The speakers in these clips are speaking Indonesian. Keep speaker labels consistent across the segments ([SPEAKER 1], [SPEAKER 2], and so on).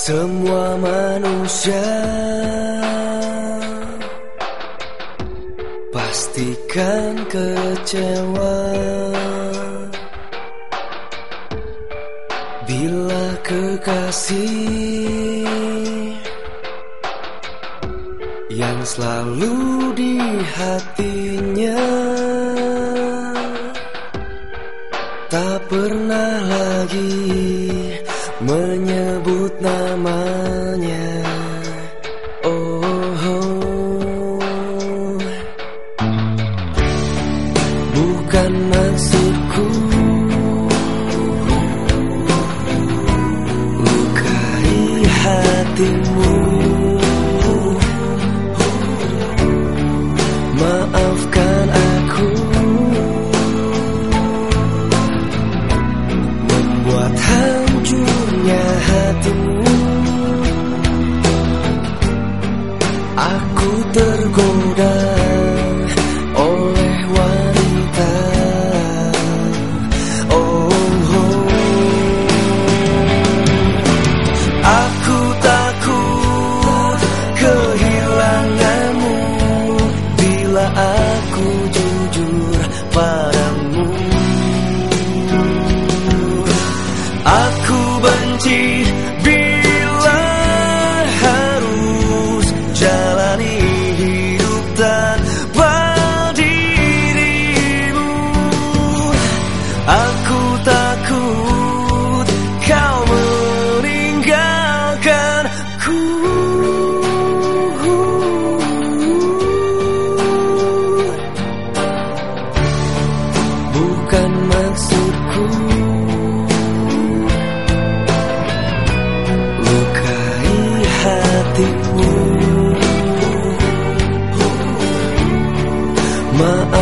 [SPEAKER 1] Semua manusia pastikan kecewa. Bila kekasih yang selalu di hatinya tak pernah lagi menyebut bukan maksudku. Lukai hatimu. Maafkan aku. Membuat hancurnya hatimu. Aku tergoda Aku hatimu Maafkan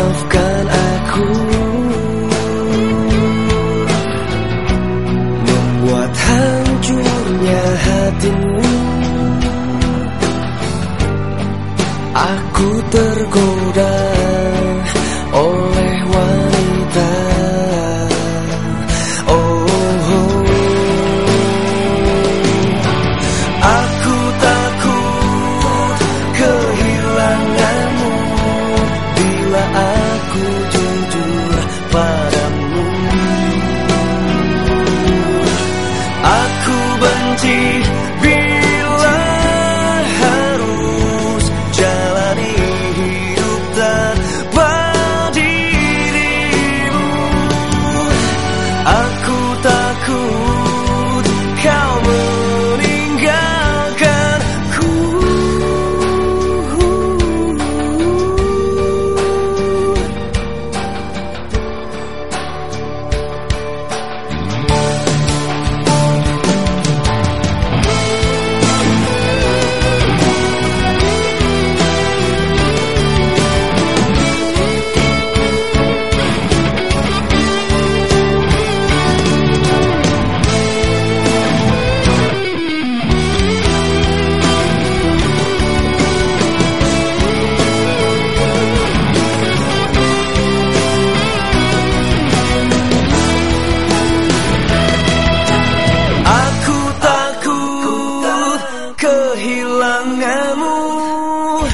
[SPEAKER 1] kehilanganmu.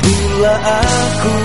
[SPEAKER 1] Bila aku